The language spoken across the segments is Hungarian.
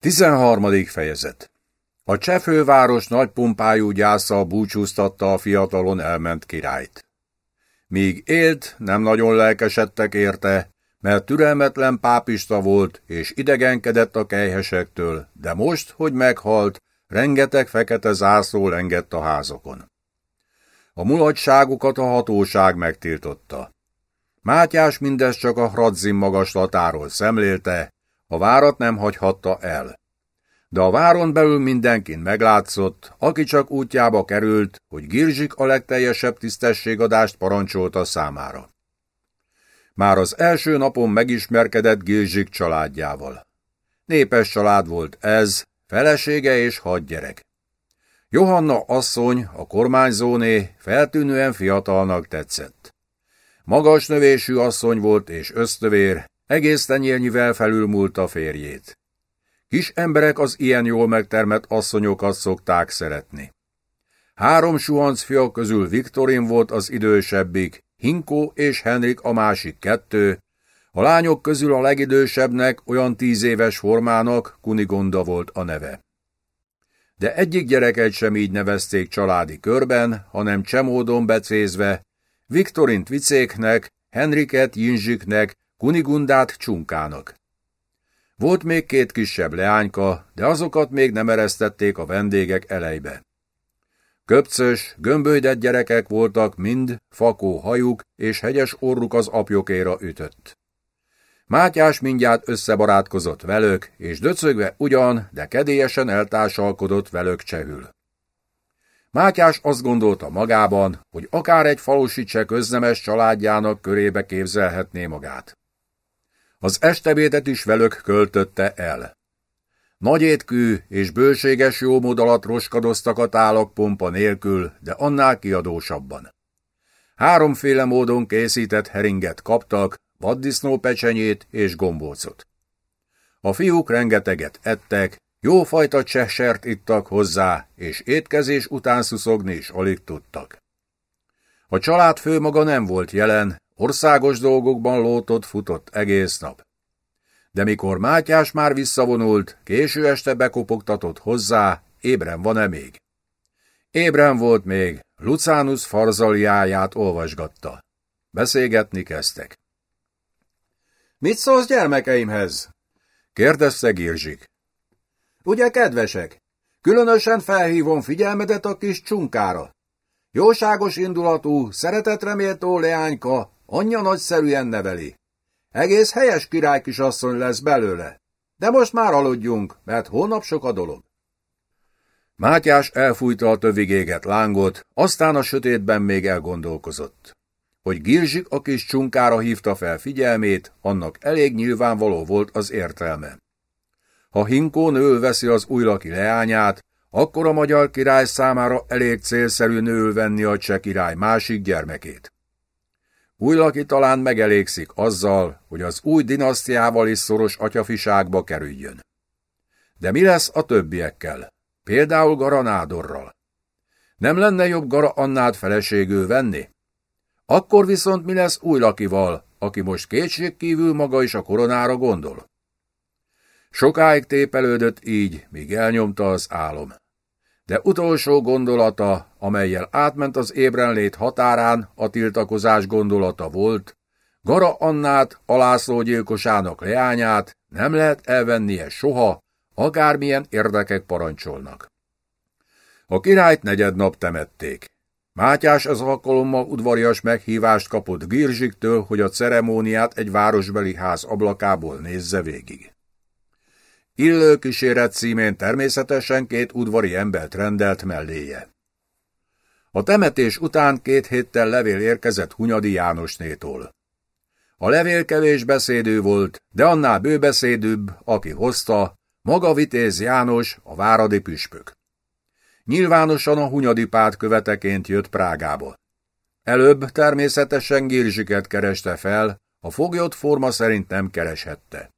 13. fejezet A csefőváros nagy pumpájú gyászsal búcsúztatta a fiatalon elment királyt. Míg élt, nem nagyon lelkesedtek érte, mert türelmetlen pápista volt, és idegenkedett a kejhesektől, de most, hogy meghalt, rengeteg fekete zászló lengett a házokon. A mulatságukat a hatóság megtiltotta. Mátyás mindezt csak a Hradzim magaslatáról szemlélte, a várat nem hagyhatta el. De a váron belül mindenkin meglátszott, aki csak útjába került, hogy Girzsik a legteljesebb tisztességadást parancsolta számára. Már az első napon megismerkedett Girzsik családjával. Népes család volt ez, felesége és hat. Johanna asszony, a kormányzóné feltűnően fiatalnak tetszett. Magas növésű asszony volt és ösztövér, egész tenyérnyivel felülmúlt a férjét. Kis emberek az ilyen jól megtermett asszonyokat szokták szeretni. Három suhanc fia közül Viktorin volt az idősebbik, Hinkó és Henrik a másik kettő, a lányok közül a legidősebbnek, olyan tíz éves formának Kunigonda volt a neve. De egyik gyereket sem így nevezték családi körben, hanem csemódon becézve, Viktorint vicéknek, Henriket Jinzsiknek, Kunigundát csunkának. Volt még két kisebb leányka, de azokat még nem eresztették a vendégek elejbe. Köpcös, gömbölydett gyerekek voltak mind, fakó hajuk és hegyes orruk az apjokéra ütött. Mátyás mindjárt összebarátkozott velük, és döcögve ugyan, de kedélyesen eltársalkodott velük csehül. Mátyás azt gondolta magában, hogy akár egy falusi cseh köznemes családjának körébe képzelhetné magát. Az estebédet is velük költötte el. Nagy étkű és bőséges jómód alatt roskadoztak a tálak pompa nélkül, de annál kiadósabban. Háromféle módon készített heringet kaptak, vaddisznó pecsenyét és gombócot. A fiúk rengeteget ettek, jófajta csehsert ittak hozzá, és étkezés után szuszogni is alig tudtak. A család fő maga nem volt jelen, országos dolgokban lótott futott egész nap. De mikor Mátyás már visszavonult, késő este bekopogtatott hozzá, ébren van-e még? Ébren volt még, Lucánus farzaliáját olvasgatta. Beszélgetni kezdtek. Mit szólsz gyermekeimhez? kérdezte Girzsik. Ugye kedvesek? Különösen felhívom figyelmedet a kis csunkára. Jóságos indulatú, szeretetre méltó leányka, anyja nagyszerűen neveli. Egész helyes királykisasszony lesz belőle. De most már aludjunk, mert holnap sok a dolog. Mátyás elfújta a tövig éget lángot, aztán a sötétben még elgondolkozott. Hogy Girzsik a kis csunkára hívta fel figyelmét, annak elég nyilvánvaló volt az értelme. Ha Hinkó nő veszi az újlaki leányát, akkor a magyar király számára elég célszerű nőül venni a cseh király másik gyermekét. Újlaki talán megelégszik azzal, hogy az új dinasztiával is szoros atyafiságba kerüljön. De mi lesz a többiekkel? Például Garanádorral. Nem lenne jobb Gara Annát feleségül venni? Akkor viszont mi lesz Újlakival, aki most kétségkívül maga is a koronára gondol? Sokáig tépelődött így, míg elnyomta az álom de utolsó gondolata, amelyel átment az ébrenlét határán, a tiltakozás gondolata volt, Gara Annát, a gyilkosának leányát nem lehet elvennie soha, akármilyen érdekek parancsolnak. A királyt negyed temették. Mátyás az alkalommal udvarias meghívást kapott Girzsiktől, hogy a ceremóniát egy városbeli ház ablakából nézze végig. Illő kíséret címén természetesen két udvari embert rendelt melléje. A temetés után két héttel levél érkezett Hunyadi Jánosnétól. A levél kevés beszédő volt, de annál bőbeszédűbb, aki hozta, maga Vitéz János, a váradi püspök. Nyilvánosan a Hunyadi párt követeként jött Prágába. Előbb természetesen Girzsiket kereste fel, a foglyot forma szerint nem kereshette.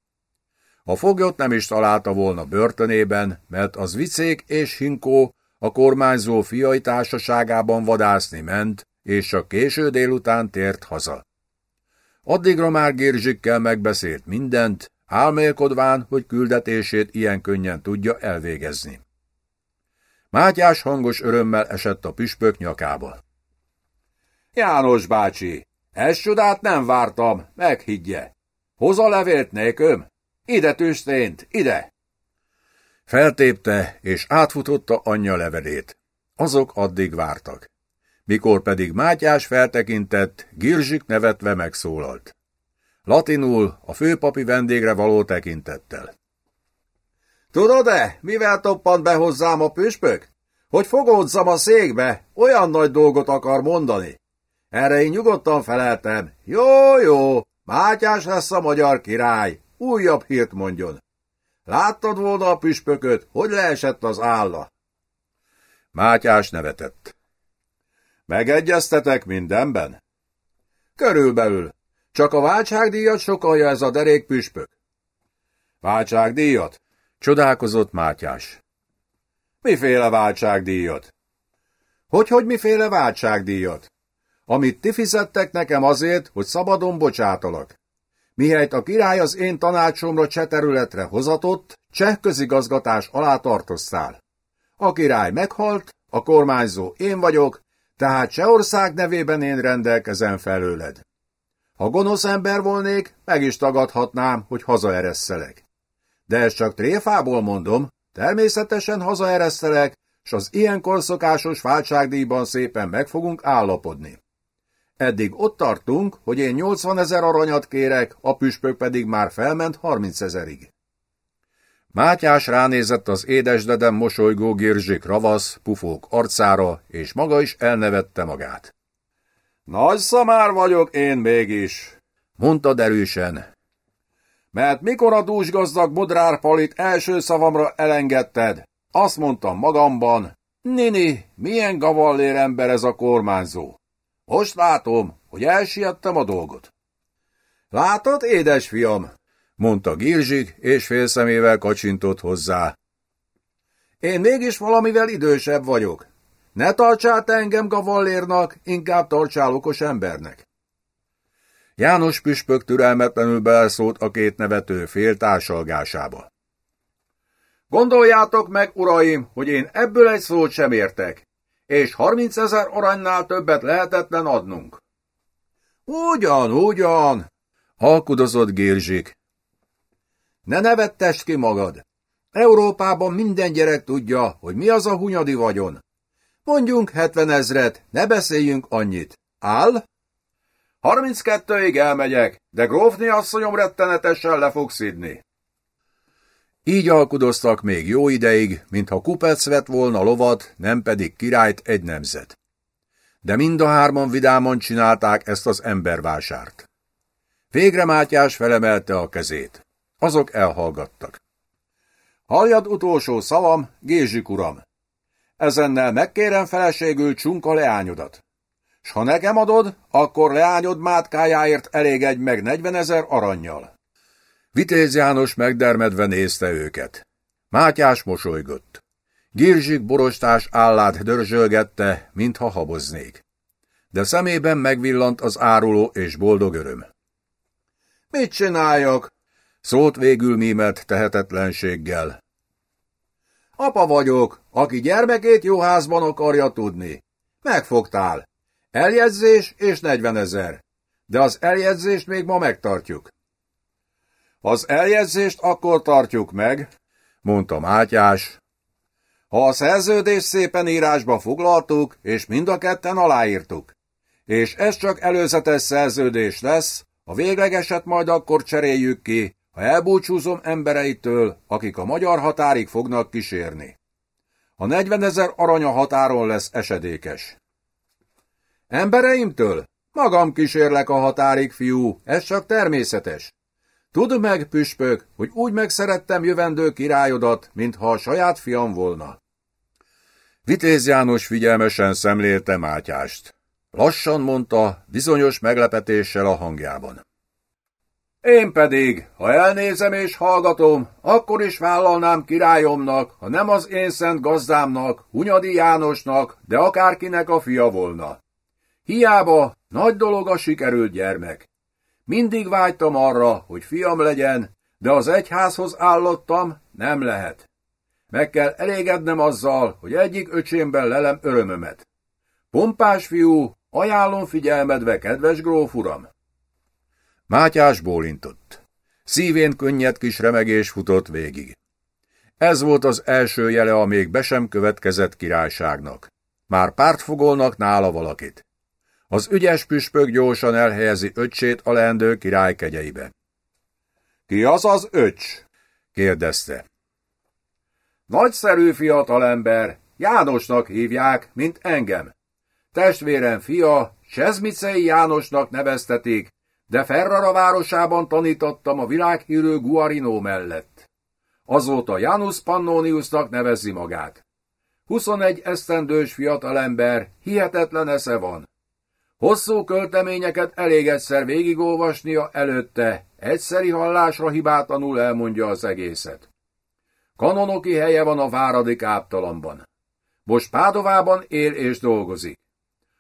A foglyot nem is találta volna börtönében, mert az vicék és Hinkó a kormányzó fiai társaságában vadászni ment, és csak késő délután tért haza. Addigra már Gérzsikkel megbeszélt mindent, álmélkodván, hogy küldetését ilyen könnyen tudja elvégezni. Mátyás hangos örömmel esett a püspök nyakába. János bácsi, ezt csodát nem vártam, meghiggye. Hoz a levélt néköm? Ide tüstént, ide! Feltépte, és átfutotta anyja levelét. Azok addig vártak. Mikor pedig Mátyás feltekintett, Girzsik nevetve megszólalt. Latinul a főpapi vendégre való tekintettel. Tudod-e, mivel toppant be hozzám a püspök? Hogy fogódzam a székbe, olyan nagy dolgot akar mondani. Erre én nyugodtan feleltem. Jó, jó, Mátyás lesz a magyar király, újabb hírt mondjon. Láttad volna a püspököt, hogy leesett az álla? Mátyás nevetett. Megegyeztetek mindenben? Körülbelül. Csak a váltságdíjat sokalja ez a derék püspök. Váltságdíjat? Csodálkozott Mátyás. Miféle váltságdíjat? Hogy-hogy miféle váltságdíjat? Amit ti fizettek nekem azért, hogy szabadon bocsátalak. Mihelyt a király az én tanácsomra cseh területre hozatott, cseh közigazgatás alá tartoztál. A király meghalt, a kormányzó én vagyok, tehát Csehország nevében én rendelkezem felőled. Ha gonosz ember volnék, meg is tagadhatnám, hogy hazaeresszelek. De ezt csak tréfából mondom, természetesen hazaeresztelek, s az ilyenkor szokásos váltságdíjban szépen meg fogunk állapodni. Eddig ott tartunk, hogy én 80 ezer aranyat kérek, a püspök pedig már felment 30 ezerig. Mátyás ránézett az édesdedem mosolygó girzsik ravasz, pufók arcára, és maga is elnevette magát. Nagy szamár vagyok én mégis, mondta derűsen. Mert mikor a dúsgazdag modrárpalit első szavamra elengedted, azt mondtam magamban, Nini, milyen gavallér ember ez a kormányzó. Most látom, hogy elsiettem a dolgot. Látod, édes fiam? mondta Girzsik, és félszemével kacsintott hozzá. Én mégis valamivel idősebb vagyok. Ne tartsál te engem gavallérnak, inkább tartsál okos embernek. János püspök türelmetlenül beleszólt a két nevető fél társalgásába. Gondoljátok meg, uraim, hogy én ebből egy szót sem értek és 30 ezer aranynál többet lehetetlen adnunk. Ugyan, ugyan, halkudozott Gérzsik. Ne nevettest ki magad. Európában minden gyerek tudja, hogy mi az a hunyadi vagyon. Mondjunk 70 ezret, ne beszéljünk annyit. Áll? 32-ig elmegyek, de grófni asszonyom rettenetesen le fog szidni. Így alkudoztak még jó ideig, mintha kupec vett volna lovat, nem pedig királyt egy nemzet. De mind a hárman vidáman csinálták ezt az embervásárt. Végre Mátyás felemelte a kezét. Azok elhallgattak. Halljad utolsó szavam, Gézsik uram! Ezennel megkérem feleségül csunka leányodat. S ha nekem adod, akkor leányod mátkájáért elégedj meg negyvenezer aranyjal. Vitéz János megdermedve nézte őket. Mátyás mosolygott. Girzsik borostás állát dörzsölgette, mintha haboznék. De szemében megvillant az áruló és boldog öröm. Mit csináljak? Szólt végül mímet tehetetlenséggel. Apa vagyok, aki gyermekét jó házban akarja tudni. Megfogtál. Eljegyzés és negyvenezer. De az eljegyzést még ma megtartjuk. Az eljegyzést akkor tartjuk meg, mondta Mátyás. Ha a szerződést szépen írásba foglaltuk, és mind a ketten aláírtuk. És ez csak előzetes szerződés lesz, a véglegeset majd akkor cseréljük ki, ha elbúcsúzom embereitől, akik a magyar határig fognak kísérni. A negyvenezer aranya határon lesz esedékes. Embereimtől? Magam kísérlek a határig, fiú, ez csak természetes. Tudd meg, püspök, hogy úgy megszerettem jövendő királyodat, mintha a saját fiam volna. Vitéz János figyelmesen szemlélte Mátyást. Lassan mondta, bizonyos meglepetéssel a hangjában. Én pedig, ha elnézem és hallgatom, akkor is vállalnám királyomnak, ha nem az én szent gazdámnak, Hunyadi Jánosnak, de akárkinek a fia volna. Hiába, nagy dolog a sikerült gyermek. Mindig vágytam arra, hogy fiam legyen, De az egyházhoz állottam, nem lehet. Meg kell elégednem azzal, hogy egyik öcsémben lelem örömömet. Pompás fiú, ajánlom figyelmedve, kedves gróf uram! Mátyás bólintott. Szívén könnyed kis remegés futott végig. Ez volt az első jele a még be sem következett királyságnak. Már pártfogolnak nála valakit. Az ügyes püspök gyorsan elhelyezi öcsét a leendő király kegyeibe. Ki az az öcs? kérdezte. Nagyszerű fiatalember, Jánosnak hívják, mint engem. Testvérem fia, Sezmicei Jánosnak neveztetik, de Ferrara városában tanítottam a világhírű Guarino mellett. Azóta Janus Pannoniusnak nevezi magát. 21 esztendős fiatalember, hihetetlen esze van. Hosszú költeményeket elég egyszer végigolvasnia előtte, egyszeri hallásra hibátlanul elmondja az egészet. Kanonoki helye van a Váradi káptalamban. Most Pádovában él és dolgozik.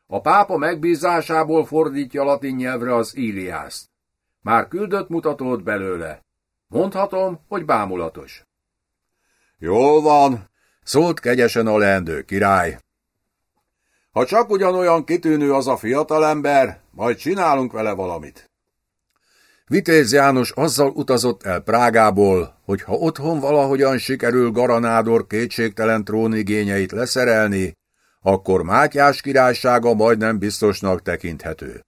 A pápa megbízásából fordítja latin nyelvre az Íliászt. Már küldött mutatót belőle. Mondhatom, hogy bámulatos. Jól van, szólt kegyesen a leendő király. Ha csak ugyanolyan kitűnő az a fiatalember, majd csinálunk vele valamit. Vitéz János azzal utazott el Prágából, hogy ha otthon valahogyan sikerül Garanádor kétségtelen trónigényeit leszerelni, akkor Mátyás királysága majdnem biztosnak tekinthető.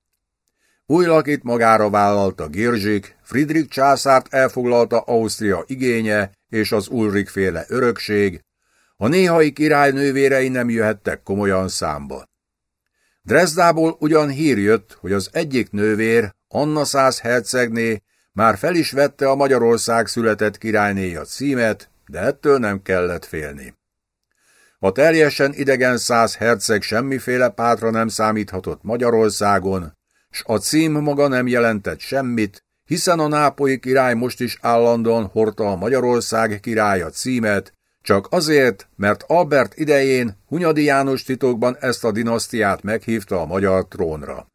Új lakit magára vállalta Girzsik, Friedrich császárt elfoglalta Ausztria igénye és az Ulrik féle örökség, a néhai király nővérei nem jöhettek komolyan számba. Dresdából ugyan hír jött, hogy az egyik nővér, Anna száz hercegné már fel is vette a Magyarország született királynéja címet, de ettől nem kellett félni. A teljesen idegen száz herceg semmiféle pátra nem számíthatott Magyarországon, s a cím maga nem jelentett semmit, hiszen a nápolyi király most is állandóan hordta a Magyarország királya címet, csak azért, mert Albert idején Hunyadi János titokban ezt a dinasztiát meghívta a magyar trónra.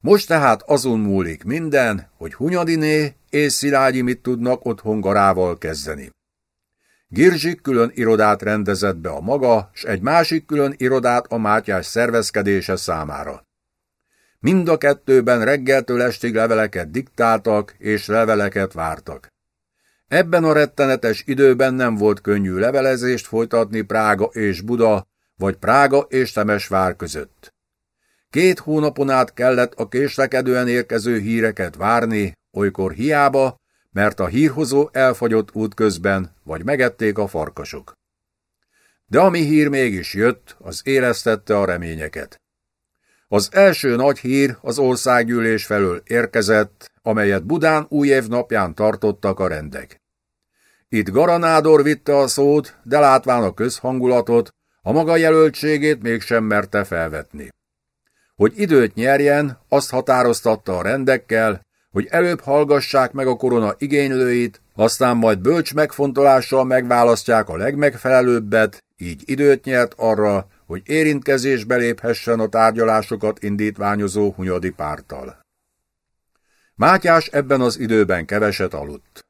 Most tehát azon múlik minden, hogy Hunyadiné és Szilágyi mit tudnak otthon garával kezdeni. Girzsik külön irodát rendezett be a maga, s egy másik külön irodát a Mátyás szervezkedése számára. Mind a kettőben reggeltől estig leveleket diktáltak és leveleket vártak. Ebben a rettenetes időben nem volt könnyű levelezést folytatni Prága és Buda, vagy Prága és Temesvár között. Két hónapon át kellett a késlekedően érkező híreket várni, olykor hiába, mert a hírhozó elfagyott útközben, vagy megették a farkasok. De ami hír mégis jött, az élesztette a reményeket. Az első nagy hír az országgyűlés felől érkezett, amelyet Budán új év napján tartottak a rendek. Itt Garanádor vitte a szót, de látván a közhangulatot, a maga jelöltségét mégsem merte felvetni. Hogy időt nyerjen, azt határoztatta a rendekkel, hogy előbb hallgassák meg a korona igénylőit, aztán majd bölcs megfontolással megválasztják a legmegfelelőbbet, így időt nyert arra, hogy érintkezésbe léphessen a tárgyalásokat indítványozó hunyadi párttal. Mátyás ebben az időben keveset aludt.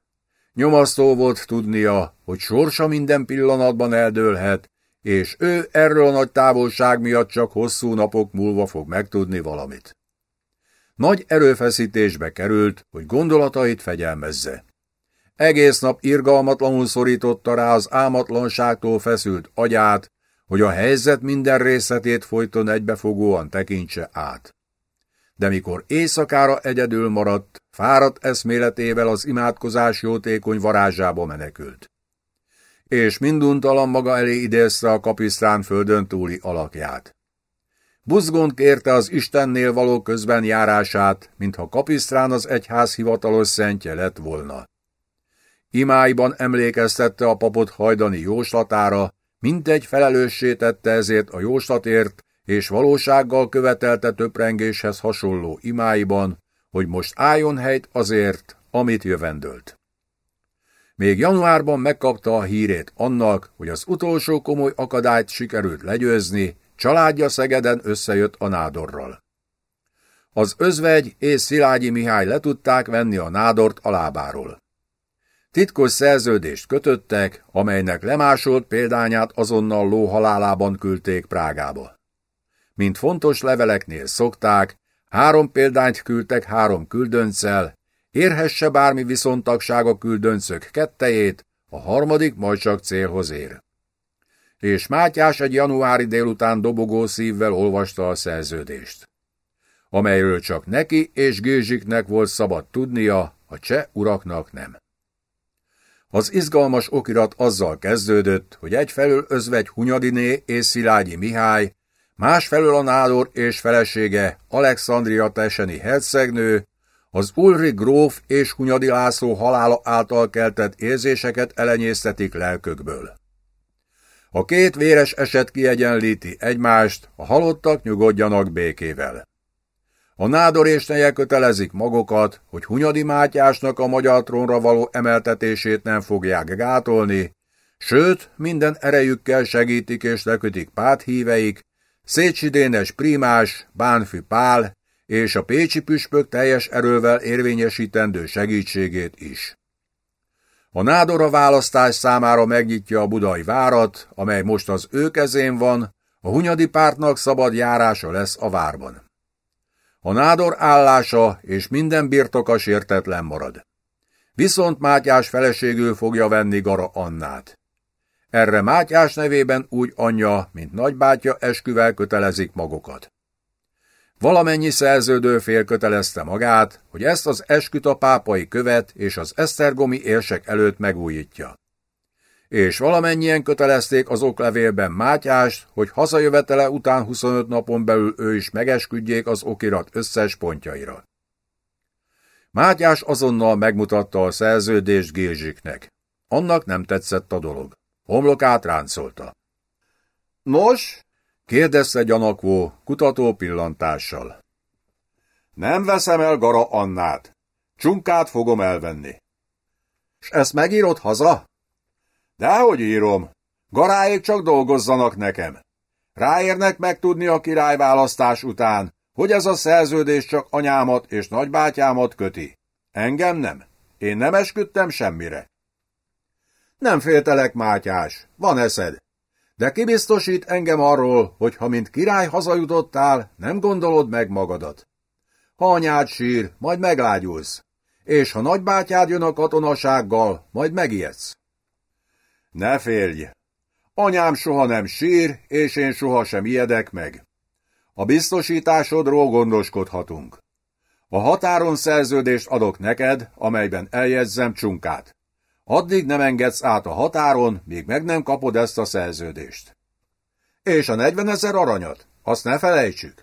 Nyomasztó volt tudnia, hogy sorsa minden pillanatban eldőlhet, és ő erről a nagy távolság miatt csak hosszú napok múlva fog megtudni valamit. Nagy erőfeszítésbe került, hogy gondolatait fegyelmezze. Egész nap irgalmatlanul szorította rá az álmatlanságtól feszült agyát, hogy a helyzet minden részletét folyton egybefogóan tekintse át. De mikor éjszakára egyedül maradt, fáradt eszméletével az imádkozás jótékony varázsába menekült. És minduntalan maga elé idézte a kapisztrán földön túli alakját. Buzgont kérte az Istennél való közben járását, mintha kapisztrán az egyház hivatalos szentje lett volna. Imáiban emlékeztette a papot hajdani jóslatára, mintegy felelőssé tette ezért a jóslatért, és valósággal követelte töprengéshez hasonló imáiban, hogy most álljon helyt azért, amit jövendölt. Még januárban megkapta a hírét annak, hogy az utolsó komoly akadályt sikerült legyőzni, családja Szegeden összejött a nádorral. Az özvegy és Szilágyi Mihály letudták venni a nádort a lábáról. Titkos szerződést kötöttek, amelynek lemásolt példányát azonnal lóhalálában küldték Prágába. Mint fontos leveleknél szokták, három példányt küldtek három küldöncel, érhesse bármi viszontagság a küldöncök kettejét, a harmadik majd csak célhoz ér. És Mátyás egy januári délután dobogó szívvel olvasta a szerződést, amelyről csak neki és Gézsiknek volt szabad tudnia, a cseh uraknak nem. Az izgalmas okirat azzal kezdődött, hogy egyfelől özvegy Hunyadiné és Szilágyi Mihály, másfelől a nádor és felesége Alexandria Teseni hercegnő, az Ulri gróf és Hunyadi László halála által keltett érzéseket elenyésztetik lelkökből. A két véres eset kiegyenlíti egymást, a halottak nyugodjanak békével. A nádorésneje kötelezik magukat, hogy Hunyadi Mátyásnak a magyar trónra való emeltetését nem fogják gátolni, sőt, minden erejükkel segítik és lekötik párthíveik, Szécsi Dénes Primás, Bánfi Pál és a Pécsi püspök teljes erővel érvényesítendő segítségét is. A nádora választás számára megnyitja a budai várat, amely most az ő kezén van, a Hunyadi pártnak szabad járása lesz a várban. A nádor állása és minden birtoka sértetlen marad. Viszont Mátyás feleségül fogja venni Gara Annát. Erre Mátyás nevében úgy anyja, mint nagybátyja esküvel kötelezik magukat. Valamennyi szerződő fél kötelezte magát, hogy ezt az esküt a pápai követ és az esztergomi érsek előtt megújítja. És valamennyien kötelezték az oklevélben Mátyást, hogy hazajövetele után 25 napon belül ő is megesküdjék az okirat összes pontjaira. Mátyás azonnal megmutatta a szerződést Gézsiknek. Annak nem tetszett a dolog. Homlokát ráncolta. Nos? kérdezte gyanakvó, kutató pillantással. Nem veszem el Gara Annát. Csunkát fogom elvenni. S ezt megírod haza? Dehogy írom. Garáék csak dolgozzanak nekem. Ráérnek megtudni a királyválasztás után, hogy ez a szerződés csak anyámat és nagybátyámat köti. Engem nem. Én nem esküdtem semmire. Nem féltelek, Mátyás, van eszed. De kibiztosít engem arról, hogy ha mint király hazajutottál, nem gondolod meg magadat. Ha anyád sír, majd meglágyulsz, és ha nagybátyád jön a katonasággal, majd megijedsz. Ne félj! Anyám soha nem sír, és én soha sem ijedek meg. A biztosításodról gondoskodhatunk. A határon szerződést adok neked, amelyben eljegyzem csunkát. Addig nem engedsz át a határon, míg meg nem kapod ezt a szerződést. És a negyvenezer aranyat, azt ne felejtsük.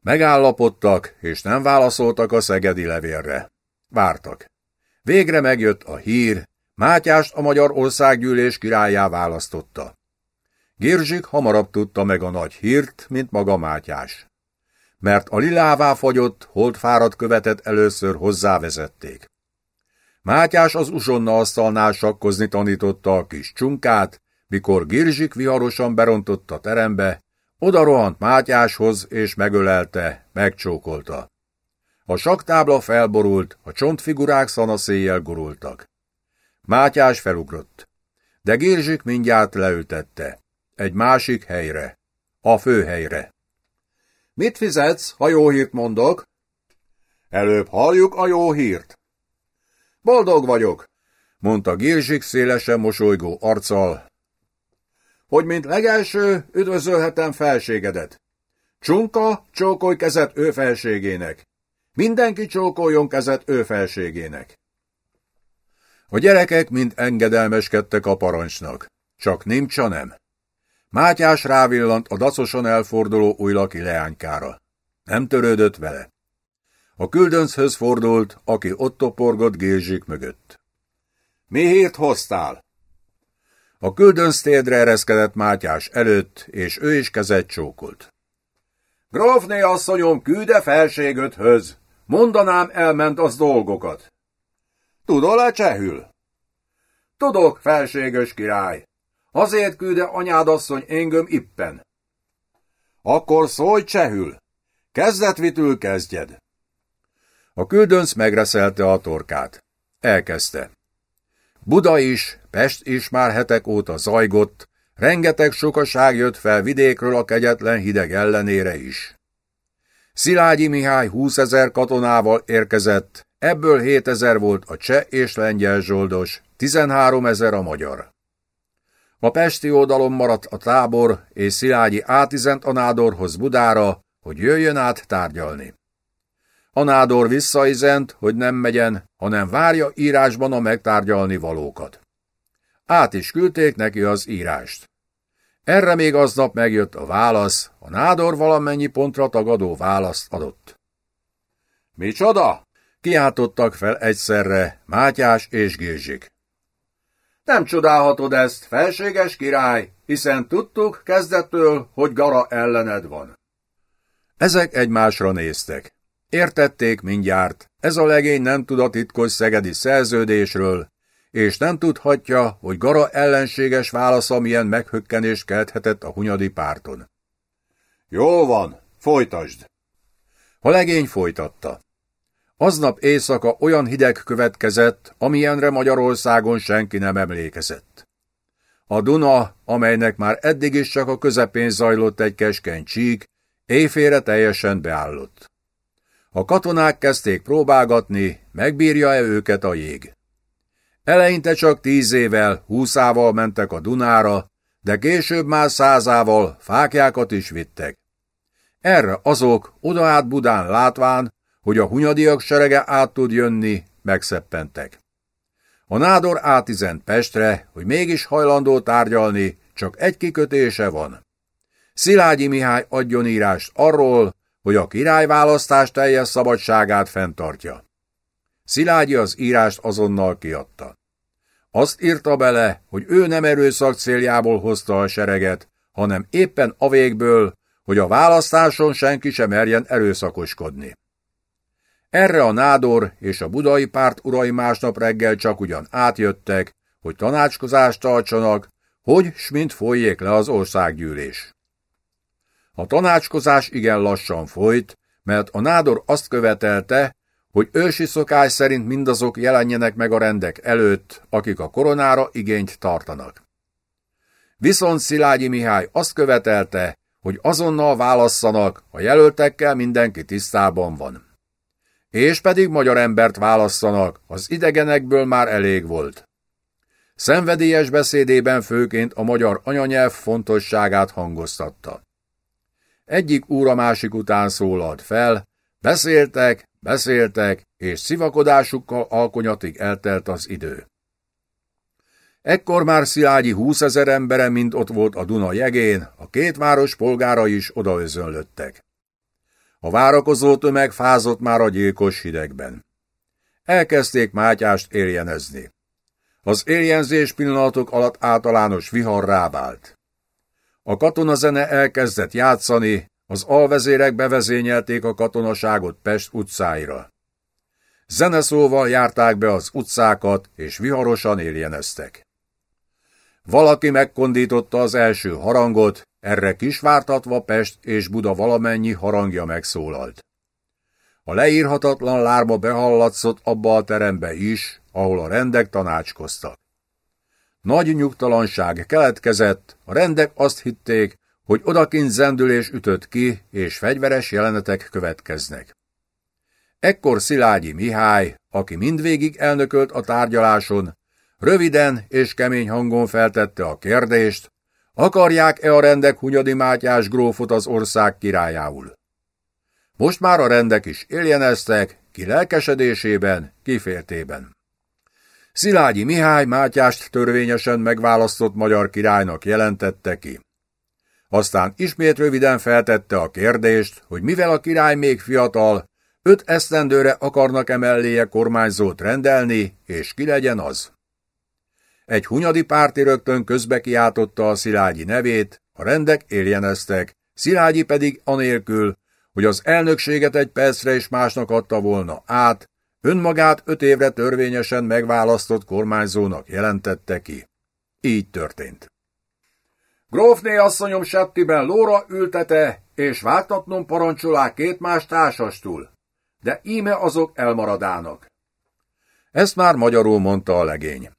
Megállapodtak, és nem válaszoltak a szegedi levélre. Vártak. Végre megjött a hír, Mátyást a Magyar Országgyűlés királyá választotta. Gérzsik hamarabb tudta meg a nagy hírt, mint maga Mátyás. Mert a lilává fagyott, holdfáradt követet először hozzávezették. Mátyás az usonna asztalnál sakkozni tanította a kis csunkát, mikor Girzsik viharosan berontott a terembe, oda rohant Mátyáshoz és megölelte, megcsókolta. A saktábla felborult, a csontfigurák szanaszéjjel gurultak. Mátyás felugrott, de Girzsik mindjárt leültette. Egy másik helyre. A főhelyre. Mit fizetsz, ha jó hírt mondok? Előbb halljuk a jó hírt. Boldog vagyok, mondta Girzsik szélesen mosolygó arccal, hogy mint legelső üdvözölhetem felségedet. Csunka, csókolj kezet ő felségének. Mindenki csókoljon kezet ő felségének. A gyerekek mind engedelmeskedtek a parancsnak, csak Nimcsa nem. Mátyás rávillant a dacosan elforduló újlaki leánykára. Nem törődött vele. A küldönchöz fordult, aki ott toporgott Gézsik mögött. Mi hírt hoztál? A küldönc térdre ereszkedett Mátyás előtt, és ő is kezet csókolt. Grófné asszonyom külde felségöthöz. Mondanám, elment az dolgokat. Tudol-e csehül? Tudok, felséges király. Azért külde anyád asszony engem ippen. Akkor szólj csehül. Kezdetvitül kezdjed. A küldönc megreszelte a torkát. Elkezdte. Buda is, Pest is már hetek óta zajgott, rengeteg sokaság jött fel vidékről a kegyetlen hideg ellenére is. Szilágyi Mihály 20 ezer katonával érkezett, ebből 7 ezer volt a cseh és lengyel zsoldos, 13 ezer a magyar. A pesti oldalon maradt a tábor, és Szilágyi átizent a nádorhoz Budára, hogy jöjjön át tárgyalni. A nádor visszaizent, hogy nem megyen, hanem várja írásban a megtárgyalni valókat. Át is küldték neki az írást. Erre még aznap megjött a válasz, a nádor valamennyi pontra tagadó választ adott. Micsoda? Kiáltottak fel egyszerre Mátyás és Gézsik. Nem csodálhatod ezt, felséges király, hiszen tudtuk kezdettől, hogy Gara ellened van. Ezek egymásra néztek. Értették mindjárt, ez a legény nem tud a titkos szegedi szerződésről, és nem tudhatja, hogy Gara ellenséges válasza milyen meghökkenést kelthetett a hunyadi párton. Jó van, folytasd! A legény folytatta. Aznap éjszaka olyan hideg következett, amilyenre Magyarországon senki nem emlékezett. A Duna, amelynek már eddig is csak a közepén zajlott egy keskeny csík, éjfélre teljesen beállott. A katonák kezdték próbálgatni, megbírja-e őket a jég. Eleinte csak tízével, húszával mentek a Dunára, de később már százával fákjákat is vittek. Erre azok, oda Budán látván, hogy a hunyadiak serege át tud jönni, megszeppentek. A nádor átizent Pestre, hogy mégis hajlandó tárgyalni, csak egy kikötése van. Szilágyi Mihály adjon írást arról, hogy a királyválasztás teljes szabadságát fenntartja. Szilágyi az írást azonnal kiadta. Azt írta bele, hogy ő nem erőszak céljából hozta a sereget, hanem éppen a végből, hogy a választáson senki sem merjen erőszakoskodni. Erre a nádor és a budai párt urai másnap reggel csak ugyan átjöttek, hogy tanácskozást tartsanak, hogy s mint folyjék le az országgyűlés. A tanácskozás igen lassan folyt, mert a nádor azt követelte, hogy ősi szokás szerint mindazok jelenjenek meg a rendek előtt, akik a koronára igényt tartanak. Viszont Szilágyi Mihály azt követelte, hogy azonnal válasszanak, a jelöltekkel mindenki tisztában van. És pedig magyar embert válasszanak, az idegenekből már elég volt. Szenvedélyes beszédében főként a magyar anyanyelv fontosságát hangoztatta. Egyik úr a másik után szólalt fel, beszéltek, beszéltek, és szivakodásukkal alkonyatig eltelt az idő. Ekkor már Szilágyi húszezer embere mind ott volt a Duna jegén, a két város polgára is odaözönlöttek. A várakozó tömeg fázott már a gyilkos hidegben. Elkezdték Mátyást éljenezni. Az éljenzés pillanatok alatt általános vihar rávált. A katonazene elkezdett játszani, az alvezérek bevezényelték a katonaságot Pest utcáira. Zeneszóval járták be az utcákat, és viharosan éljeneztek. Valaki megkondította az első harangot, erre kisvártatva Pest és Buda valamennyi harangja megszólalt. A leírhatatlan lárma behallatszott abba a terembe is, ahol a rendek tanácskoztak. Nagy nyugtalanság keletkezett, a rendek azt hitték, hogy odakint zendülés ütött ki, és fegyveres jelenetek következnek. Ekkor Szilágyi Mihály, aki mindvégig elnökölt a tárgyaláson, röviden és kemény hangon feltette a kérdést, akarják-e a rendek Hunyadi Mátyás grófot az ország királyául. Most már a rendek is éljeneztek, ki lelkesedésében, kiféltében. Szilágyi Mihály Mátyást törvényesen megválasztott magyar királynak jelentette ki. Aztán ismét röviden feltette a kérdést, hogy mivel a király még fiatal, öt esztendőre akarnak emelléje kormányzót rendelni, és ki legyen az. Egy hunyadi párti rögtön közbe kiáltotta a Szilágyi nevét, a rendek éljeneztek, Szilágyi pedig anélkül, hogy az elnökséget egy percre is másnak adta volna át, önmagát öt évre törvényesen megválasztott kormányzónak jelentette ki. Így történt. Grófné asszonyom settiben lóra ültete, és vágtatnom parancsolá két más társastul, de íme azok elmaradának. Ezt már magyarul mondta a legény.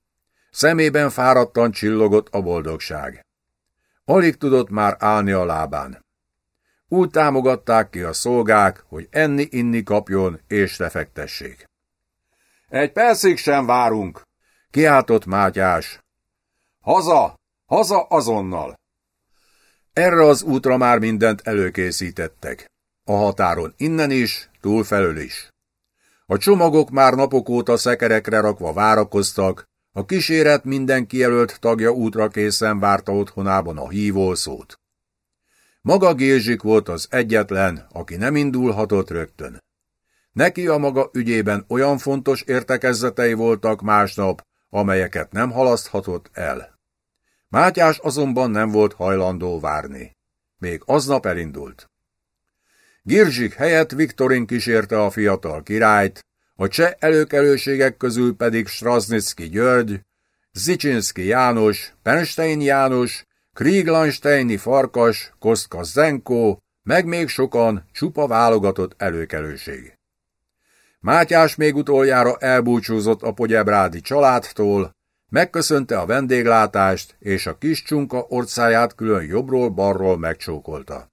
Szemében fáradtan csillogott a boldogság. Alig tudott már állni a lábán. Úgy támogatták ki a szolgák, hogy enni-inni kapjon és lefektessék. Egy percig sem várunk, kiáltott Mátyás. Haza, haza azonnal! Erre az útra már mindent előkészítettek. A határon innen is, túlfelől is. A csomagok már napok óta szekerekre rakva várakoztak, a kíséret minden kijelölt tagja útra készen várta otthonában a hívószót. Maga Gézsik volt az egyetlen, aki nem indulhatott rögtön. Neki a maga ügyében olyan fontos értekezzetei voltak másnap, amelyeket nem halaszthatott el. Mátyás azonban nem volt hajlandó várni. Még aznap elindult. Girzsik helyett Viktorin kísérte a fiatal királyt, a cseh előkelőségek közül pedig Strasnicki György, Zicsinszki János, Penstein János, Krieglandsteini Farkas, Kostka Zenko, meg még sokan csupa válogatott előkelőség. Mátyás még utoljára elbúcsúzott a Pogyebrádi családtól, megköszönte a vendéglátást, és a kis csunka orcáját külön jobbról-balról megcsókolta.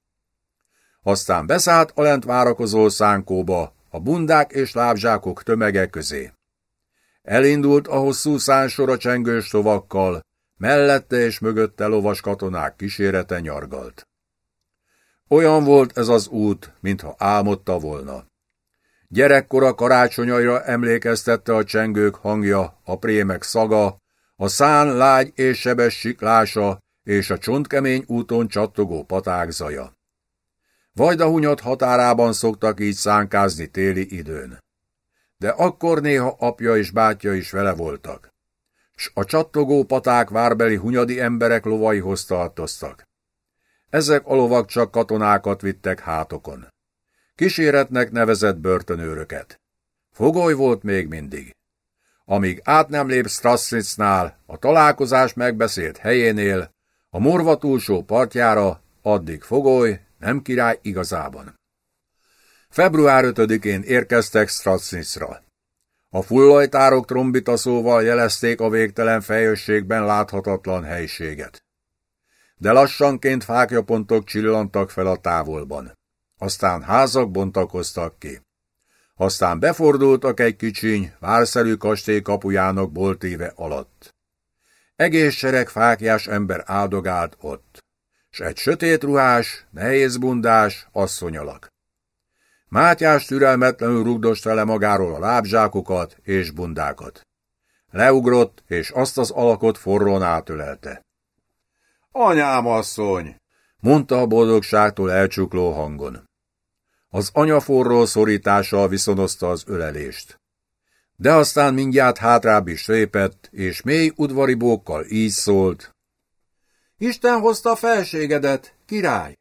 Aztán beszállt a lent várakozó szánkóba, a bundák és lábzsákok tömege közé. Elindult a hosszú szánsor a csengős tovakkal, mellette és mögötte lovas katonák kísérete nyargalt. Olyan volt ez az út, mintha álmodta volna. Gyerekkora karácsonyaira emlékeztette a csengők hangja, a prémek szaga, a szán lágy és sebes siklása és a csontkemény úton csattogó paták zaja. Vajdahunyat határában szoktak így szánkázni téli időn. De akkor néha apja és bátyja is vele voltak. S a csattogó paták várbeli hunyadi emberek lovaihoz tartoztak. Ezek a lovak csak katonákat vittek hátokon. Kíséretnek nevezett börtönőröket. Fogoly volt még mindig. Amíg át nem lép Strassnicnál, a találkozás megbeszélt helyénél, a morva túlsó partjára, addig fogoly, nem király igazában. Február 5-én érkeztek Strassnicra. A fullajtárok trombitaszóval jelezték a végtelen fejösségben láthatatlan helységet. De lassanként fákjapontok csillantak fel a távolban. Aztán házak bontakoztak ki. Aztán befordultak egy kicsiny, várszerű kastély kapujának boltíve alatt. Egész sereg fákjás ember áldogált ott s egy sötét ruhás, nehéz bundás asszonyalak. Mátyás türelmetlenül rugdosta le magáról a lábzsákokat és bundákat. Leugrott, és azt az alakot forrón átölelte. Anyám asszony! mondta a boldogságtól elcsukló hangon. Az anya forró szorítással viszonozta az ölelést. De aztán mindjárt hátrább is lépett, és mély udvari bókkal így szólt. Isten hozta felségedet, király!